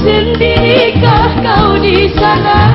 Sendirikah kau di sana?